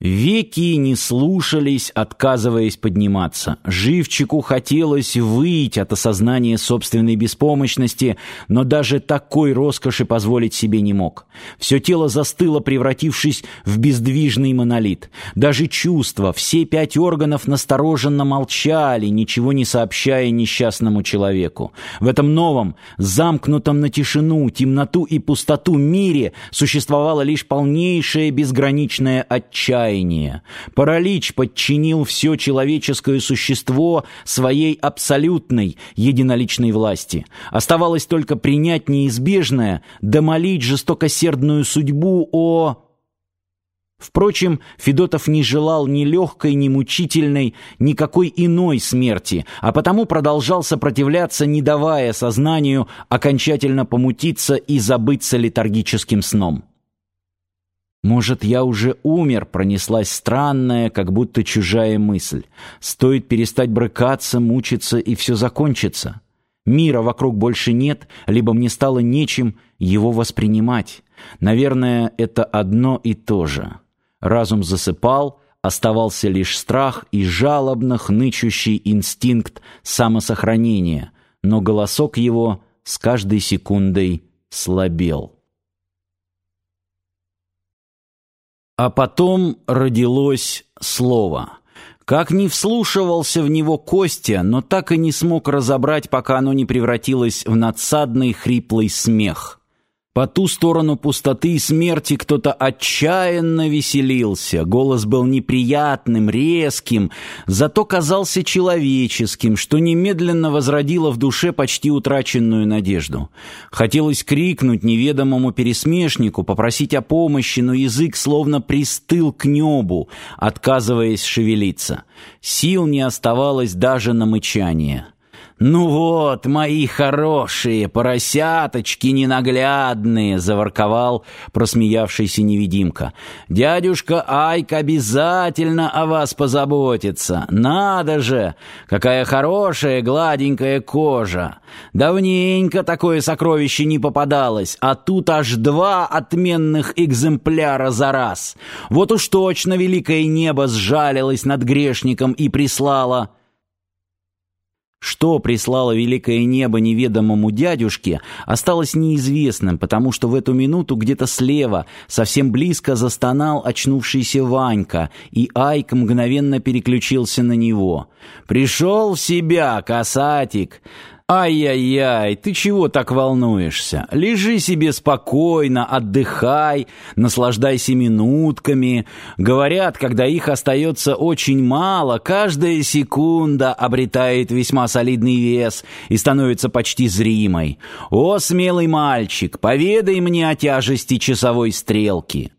Веки не слушались, отказываясь подниматься. Живчику хотелось выйти от осознания собственной беспомощности, но даже такой роскоши позволить себе не мог. Все тело застыло, превратившись в бездвижный монолит. Даже чувства, все пять органов настороженно молчали, ничего не сообщая несчастному человеку. В этом новом, замкнутом на тишину, темноту и пустоту мире существовало лишь полнейшее безграничное отчаяние, отчаяния. Паралич подчинил все человеческое существо своей абсолютной единоличной власти. Оставалось только принять неизбежное, домолить жестокосердную судьбу о... Впрочем, Федотов не желал ни легкой, ни мучительной, никакой иной смерти, а потому продолжал сопротивляться, не давая сознанию окончательно помутиться и забыться летаргическим сном. «Может, я уже умер?» — пронеслась странная, как будто чужая мысль. «Стоит перестать брыкаться, мучиться, и все закончится. Мира вокруг больше нет, либо мне стало нечем его воспринимать. Наверное, это одно и то же». Разум засыпал, оставался лишь страх и жалобно хнычущий инстинкт самосохранения, но голосок его с каждой секундой слабел. А потом родилось слово. Как ни вслушивался в него Костя, но так и не смог разобрать, пока оно не превратилось в надсадный хриплый смех. По ту сторону пустоты и смерти кто-то отчаянно веселился. Голос был неприятным, резким, зато казался человеческим, что немедленно возродило в душе почти утраченную надежду. Хотелось крикнуть неведомому пересмешнику, попросить о помощи, но язык словно пристыл к небу, отказываясь шевелиться. Сил не оставалось даже на мычание. «Ну вот, мои хорошие поросяточки ненаглядные!» — заворковал просмеявшийся невидимка. «Дядюшка Айк обязательно о вас позаботится! Надо же! Какая хорошая гладенькая кожа! Давненько такое сокровище не попадалось, а тут аж два отменных экземпляра за раз! Вот уж точно великое небо сжалилось над грешником и прислало...» Что прислало великое небо неведомому дядюшке, осталось неизвестным, потому что в эту минуту где-то слева, совсем близко застонал очнувшийся Ванька, и Айк мгновенно переключился на него. «Пришел в себя, касатик! «Ай-яй-яй, ты чего так волнуешься? Лежи себе спокойно, отдыхай, наслаждайся минутками. Говорят, когда их остается очень мало, каждая секунда обретает весьма солидный вес и становится почти зримой. О, смелый мальчик, поведай мне о тяжести часовой стрелки».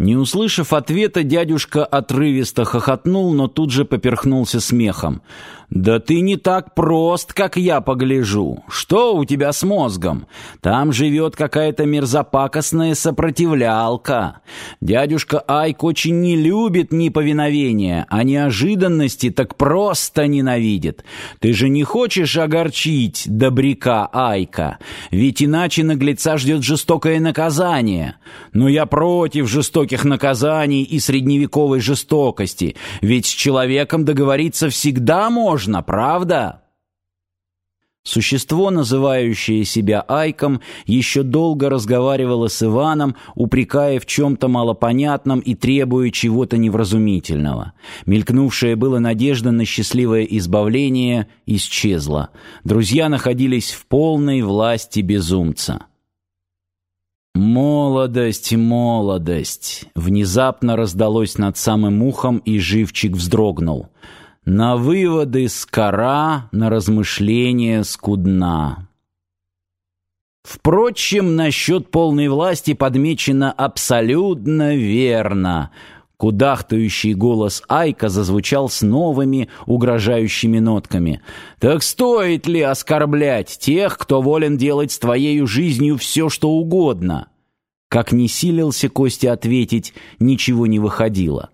Не услышав ответа, дядюшка отрывисто хохотнул, но тут же поперхнулся смехом. «Да ты не так прост, как я погляжу. Что у тебя с мозгом? Там живет какая-то мерзопакостная сопротивлялка. Дядюшка Айк очень не любит неповиновения, а неожиданности так просто ненавидит. Ты же не хочешь огорчить добряка Айка, ведь иначе наглеца ждет жестокое наказание. Но я против жестоких наказаний и средневековой жестокости, ведь с человеком договориться всегда можно, правда?» Существо, называющее себя Айком, еще долго разговаривало с Иваном, упрекая в чем-то малопонятном и требуя чего-то невразумительного. Мелькнувшая была надежда на счастливое избавление исчезла. Друзья находились в полной власти безумца. «Молодость, молодость!» Внезапно раздалось над самым ухом, и живчик вздрогнул — на выводы скора, на размышления скудна. Впрочем, насчет полной власти подмечено абсолютно верно. Кудахтающий голос Айка зазвучал с новыми угрожающими нотками. «Так стоит ли оскорблять тех, кто волен делать с твоей жизнью все, что угодно?» Как не силился Костя ответить, ничего не выходило.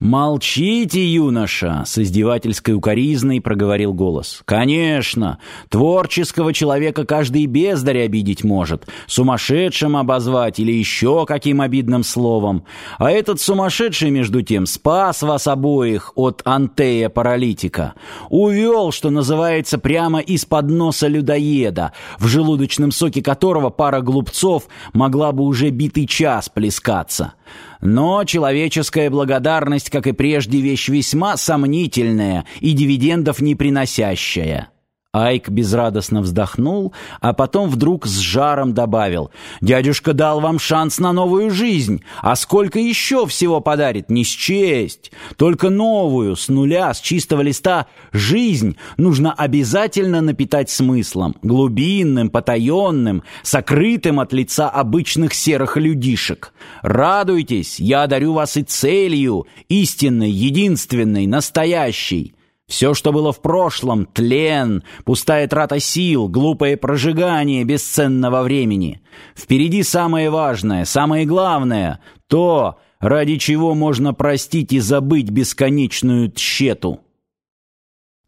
«Молчите, юноша!» — с издевательской укоризной проговорил голос. «Конечно! Творческого человека каждый бездарь обидеть может, сумасшедшим обозвать или еще каким обидным словом. А этот сумасшедший, между тем, спас вас обоих от антея-паралитика. Увел, что называется, прямо из-под носа людоеда, в желудочном соке которого пара глупцов могла бы уже битый час плескаться». Но человеческая благодарность, как и прежде, вещь весьма сомнительная и дивидендов не приносящая. Айк безрадостно вздохнул, а потом вдруг с жаром добавил. «Дядюшка дал вам шанс на новую жизнь, а сколько еще всего подарит, не счесть. Только новую, с нуля, с чистого листа, жизнь нужно обязательно напитать смыслом, глубинным, потаенным, сокрытым от лица обычных серых людишек. Радуйтесь, я дарю вас и целью, истинной, единственной, настоящей». Все, что было в прошлом, тлен, пустая трата сил, глупое прожигание бесценного времени. Впереди самое важное, самое главное, то, ради чего можно простить и забыть бесконечную тщету.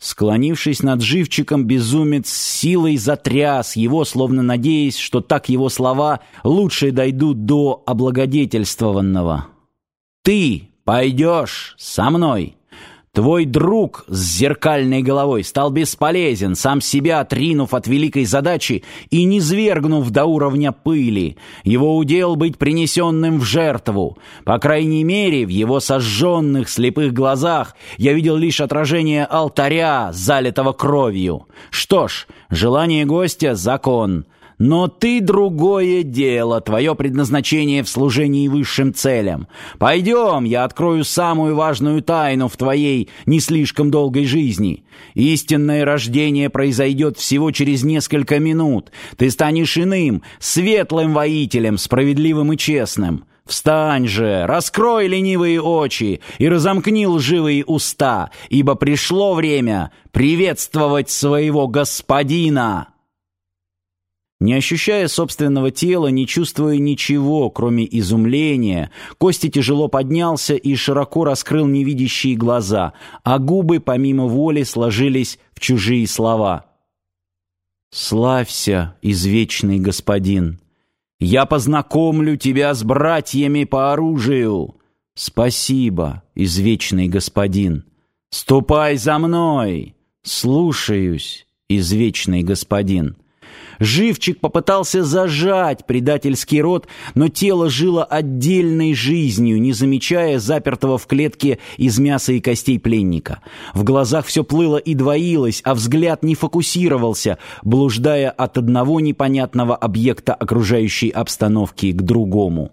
Склонившись над живчиком, безумец силой затряс его, словно надеясь, что так его слова лучше дойдут до облагодетельствованного. «Ты пойдешь со мной!» Твой друг с зеркальной головой стал бесполезен, сам себя отринув от великой задачи и не свергнув до уровня пыли. Его удел быть принесенным в жертву. По крайней мере, в его сожженных слепых глазах я видел лишь отражение алтаря, залитого кровью. Что ж, желание гостя — закон. Но ты другое дело, твое предназначение в служении высшим целям. Пойдем, я открою самую важную тайну в твоей не слишком долгой жизни. Истинное рождение произойдет всего через несколько минут. Ты станешь иным, светлым воителем, справедливым и честным. Встань же, раскрой ленивые очи и разомкни лживые уста, ибо пришло время приветствовать своего господина». Не ощущая собственного тела, не чувствуя ничего, кроме изумления, Костя тяжело поднялся и широко раскрыл невидящие глаза, а губы помимо воли сложились в чужие слова. «Славься, извечный господин! Я познакомлю тебя с братьями по оружию! Спасибо, извечный господин! Ступай за мной! Слушаюсь, извечный господин!» Живчик попытался зажать предательский рот, но тело жило отдельной жизнью, не замечая запертого в клетке из мяса и костей пленника. В глазах все плыло и двоилось, а взгляд не фокусировался, блуждая от одного непонятного объекта окружающей обстановки к другому.